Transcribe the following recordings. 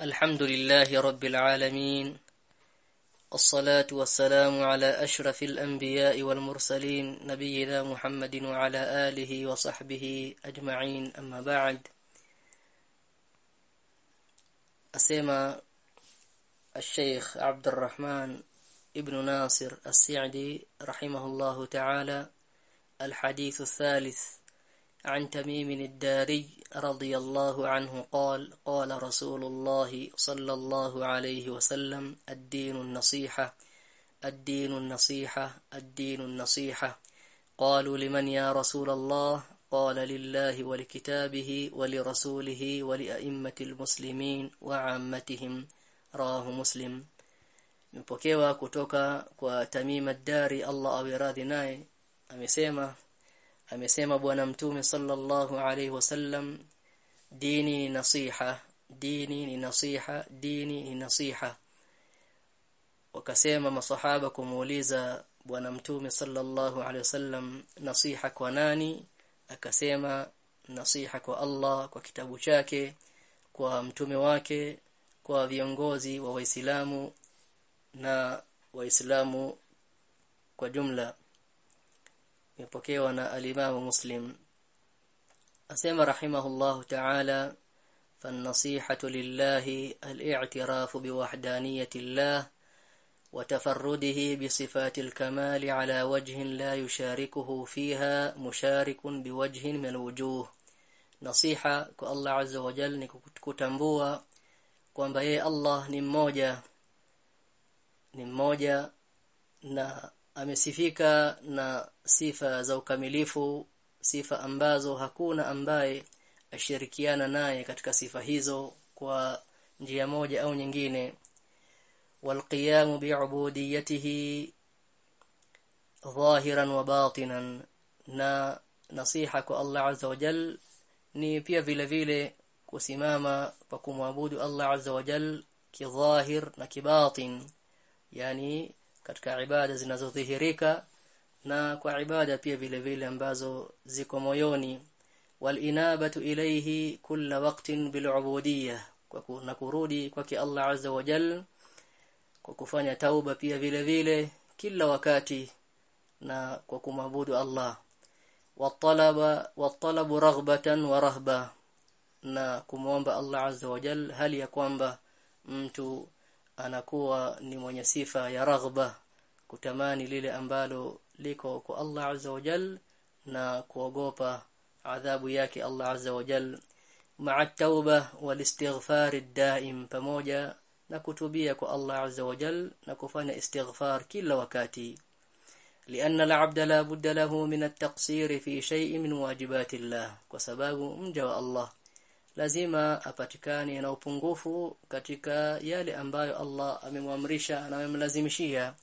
الحمد لله رب العالمين الصلاة والسلام على أشرف الأنبياء والمرسلين نبينا محمد وعلى آله وصحبه أجمعين أما بعد. أسمى الشيخ عبد الرحمن ابن ناصر السعدي رحمه الله تعالى الحديث الثالث عن تميم الداري رضي الله عنه قال قال رسول الله صلى الله عليه وسلم الدين النصيحة الدين النصيحة الدين النصيحة. قالوا لمن يا رسول الله؟ قال لله ولكتابه ولرسوله ولأئمة المسلمين وعامتهم. رواه مسلم. Mpokewa kutoka kwa Tamim ad-Dari Allah awe naye amesema amesema bwana mtume sallallahu alaihi wasallam dini ni nasiha dini ni nasiha dini ni nasiha. Wakasema masahaba kumuuliza bwana mtume sallallahu alaihi wasallam nasiha kwa nani? Akasema nasiha kwa Allah kwa kitabu chake kwa mtume wake kwa viongozi wa waislamu na waislamu kwa jumla imepokewa na alimamu muslim. Asema rahimahullahu ta'ala فالنصيحة لله الاعتراف بوحدانية الله وتفرده بصفات الكمال على وجه لا يشاركه فيها مشارك بوجه من الوجوه نصيحة كالله عز وجل نكتambua kwamba yeye Allah ni mmoja ni amesifika na sifa za ukamilifu sifa ambazo hakuna ambaye ashirikiana naye katika sifa hizo kwa njia moja au nyingine والقيام بعبوديته ظاهرا وباطنا na nasiha kwa Allah azza wa jal ni pia vile vile kusimama kwa kumwabudu Allah azza wa jal kidhahir na kibatin yani katika ibada zinazodhihirika na kwa ibada pia vile vile ambazo ziko moyoni. Walinabatu ilayhi kulla waqtin bilubudiyya na kurudi kwake Allah azza wa jal kwa kufanya tauba pia vile vile kila wakati na kwa kumwabudu Allah. Watalaba watalabu raghbatan wa rahba na kumwomba Allah azza wa jal hali ya kwamba mtu anakuwa ni mwenye sifa ya raghba kutamani lile ambalo liko kwa Allah azza wa jal na kuogopa adhabu yake Allah azza wa jal tauba wal istighfar ad-daim pamoja na kutubia kwa Allah azza wa jal na kufanya istighfar kila wakati لأن العبد لا بد له من التقصير في شيء من واجبات الله mja wa Allah lazima apatikane na upungufu katika yale ambayo Allah amemwamrisha na amemlazimishia.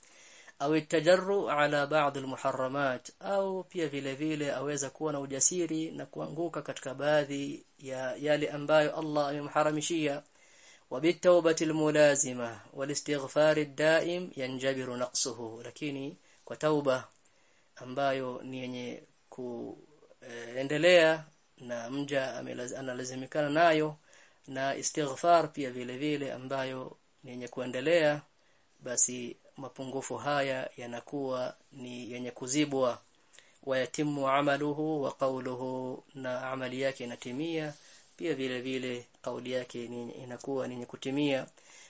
Au tajarru ala baadhi almuharramat au pia vile vile aweza kuwa na ujasiri na kuanguka katika baadhi ya yale ambayo Allah amemharamishia. Wabitawbati almulazima walistighfar aldaim yanjabiru naqsuhu. Lakini kwa tauba ambayo ni yenye kuendelea eh, na mja analazimikana nayo na istighfar pia vile vile ambayo ni yenye kuendelea basi mapungufu haya yanakuwa ni yenye kuzibwa. Wayatimu amaluhu wa qawluhu na amali yake inatimia pia vile vile kauli yake inakuwa ni kutimia.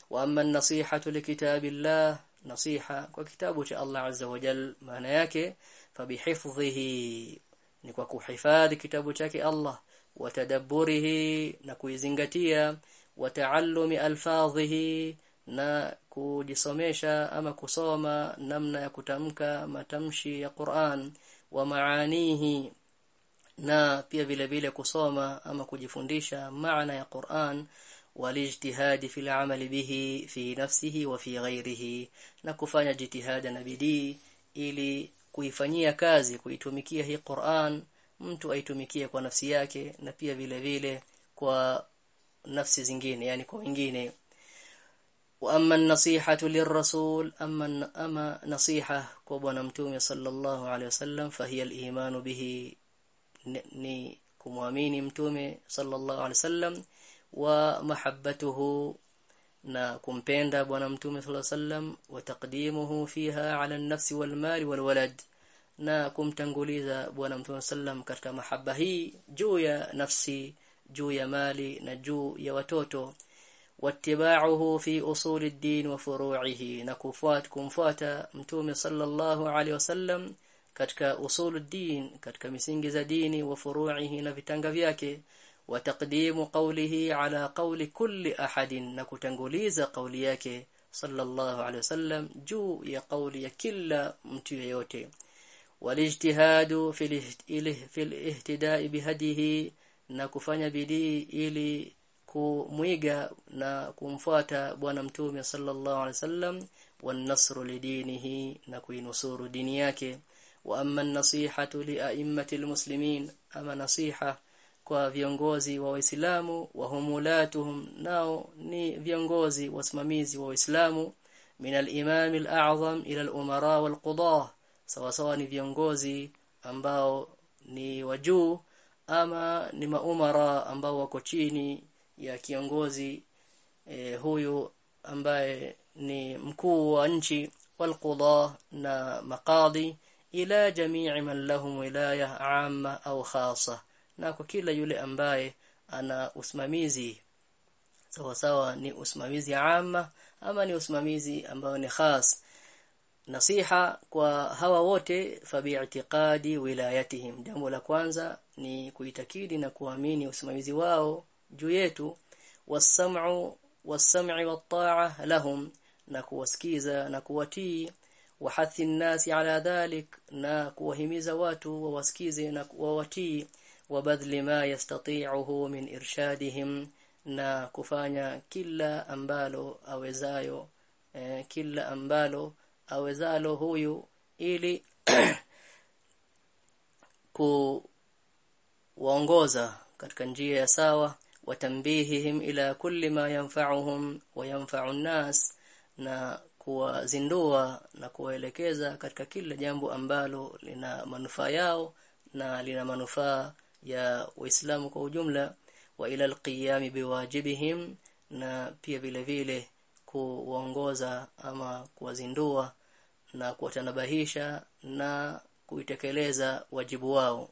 Wa amma an-nasihatu likitabillah nasiha kwa kitabu cha Allah azza wa jal maana yake fabihifdhihi ni kwa kuhifadhi kitabu chake Allah watadabburihi na kuizingatia wataallumi alfadhihi na kujisomesha ama kusoma namna ya kutamka matamshi ya Qur'an wa maanihi na pia vile vile kusoma ama kujifundisha maana ya Qur'an walijtihadi fil amali bihi fi nafsihi wa fi ghairihi na kufanya jitihada na bidii ili kuifanyia kazi kuitumikia hii Qur'an mtu aitumikie kwa nafsi yake na pia vile vile kwa nafsi zingine yani kwa wengine واما النصيحه للرسول اما اما نصيحه kwa bwana mtume sallallahu alaihi wasallam fahiya al-iman bihi ni kumwamini mtume sallallahu alaihi wasallam wa mahabbatuhu na kumpenda bwana mtume sallallahu wasallam wa taqdimuhu fiha ala an-nafsi wal mali wal walad na kumtanguliza bwana mtume sallam katika mahaba hii juu ya nafsi juu ya mali na juu ya watoto. Watibauhu fi usuli ad-din wa furu'ihi na kufuata kumfuata mtume sallallahu alaihi wasallam katika usulu ad-din katika misingi za dini wa furu'ihi na vitanga vyake وتقديم قوله على قول كل أحد. نكتنغوليز قولياك صلى الله عليه وسلم جو يا يقولي كل متيوتي والاجتهاد في في الاهتداء بهديه نكفني بدي إلي كميغا نكمفات بوانمتومي صلى الله عليه وسلم. والنصر لدينه نكوي نصور دينياك وأما النصيحة لأئمة المسلمين أما نصيحة kwa viongozi wa waislamu wa humulatuhum nao ni viongozi wasimamizi wa waislamu. Min al-imam al-a'zam ila al-umara wal-qudah sawa sawa ni viongozi ambao ni wajuu ama ni maumara ambao wako chini ya kiongozi e, huyu ambaye ni mkuu wa nchi walqudha na maqadi ila jamii man lahum wilaya amma au khasa na kwa kila yule ambaye ana usimamizi. Sawa sawa ni usimamizi ama ama ni usimamizi ambao ni khas. Nasiha kwa hawa wote fabi'tiqadi wilayatihim. Jambo la kwanza ni kuitakidi na kuamini usimamizi wao juu yetu. Wasam'u wasam'i wat-ta'a lahum na kuwasikiza na kuwatii. Wahathi nasi ala dhalik na kuwahimiza watu wawasikize na wawatii wabadhli ma yastati'uhu min irshadihim na kufanya kila ambalo awezayo eh, kila ambalo awezalo huyu ili kuwaongoza katika njia ya sawa watambihihim ila kulli ma yanfa'uhum wa yanfa'u an-nas na kuwazindua na kuwaelekeza katika kila jambo ambalo lina manufaa yao na lina manufaa ya waislamu kwa ujumla wa ila alqiyami biwajibihim na pia vile vile kuwaongoza ama kuwazindua na kuwatanabahisha na kuitekeleza wajibu wao.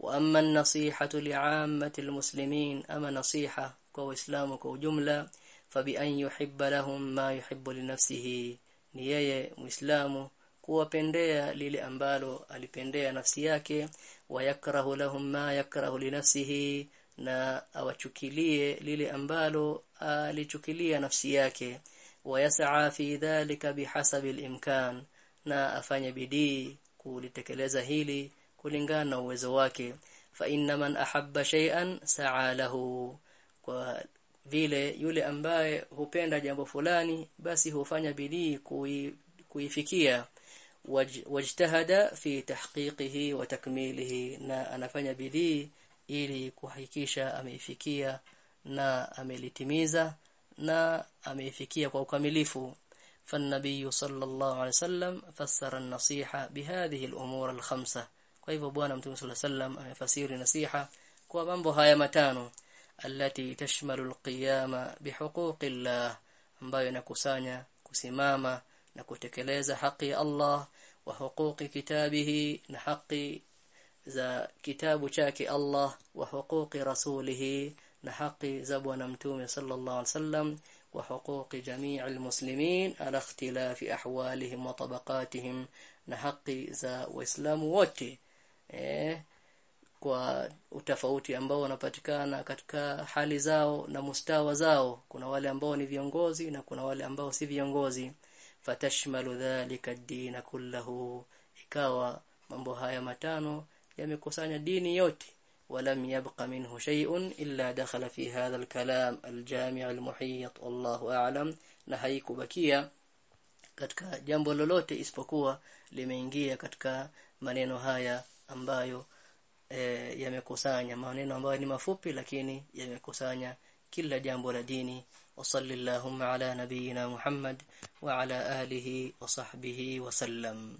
Wa amma an-nasihatu li'ammati al-muslimin ama nasiha kwa waislamu kwa ujumla fabi an yuhibba lahum ma yuhibbu li nafsihi ni yeye muislamu kuwapendea lile ambalo alipendea nafsi yake wa yakrahu lahum ma yakrahu linafsihi na awachukilie lile ambalo alichukilia nafsi yake. Wayasaa fi dhalika bihasabi al-imkan na afanye bidii kulitekeleza hili kulingana na uwezo wake. Fa inna man ahabba shay'an sa'a lahu kwa vile yule ambaye hupenda jambo fulani basi hufanya bidii kuifikia. waj, wajtahada fi tahqiqihi wa takmilihi na anafanya bidii ili kuhakikisha ameifikia na amelitimiza na ameifikia kwa ukamilifu فالنبي صلى الله عليه وسلم فسر النصيحة بهذه الأمور الخمسة kwa hivyo bwana mtume صلى الله عليه وسلم amefasiri nasiha kwa mambo haya matano التي تشمل القيام بحقوق الله ambayo inakusanya kusimama na kutekeleza haki ya Allah وحقوق كتابه نحق ذا كتاب شاكي الله وحقوق رسوله نحق زبو نمتومي صلى الله عليه وسلم وحقوق جميع المسلمين على اختلاف أحوالهم وطبقاتهم نحق ذا وإسلام واتي kwa utafauti ambao wanapatikana katika hali zao na mustawa zao. كنا wale ambao ni viongozi na kuna wale ambao si viongozi. fatashmalu dhalika ad-din kullahu ikawa mambo haya matano yamekusanya dini yote ولم يبق منه شيء إلا دخل في هذا الكلام الجامع المحيط والله أعلم na haikubakia katika jambo lolote isipokuwa limeingia katika maneno haya ambayo e, yamekusanya maneno ambayo ni mafupi lakini yamekusanya kila jambo la وصلى اللهم على نبينا محمد وعلى آله وصحبه وسلم.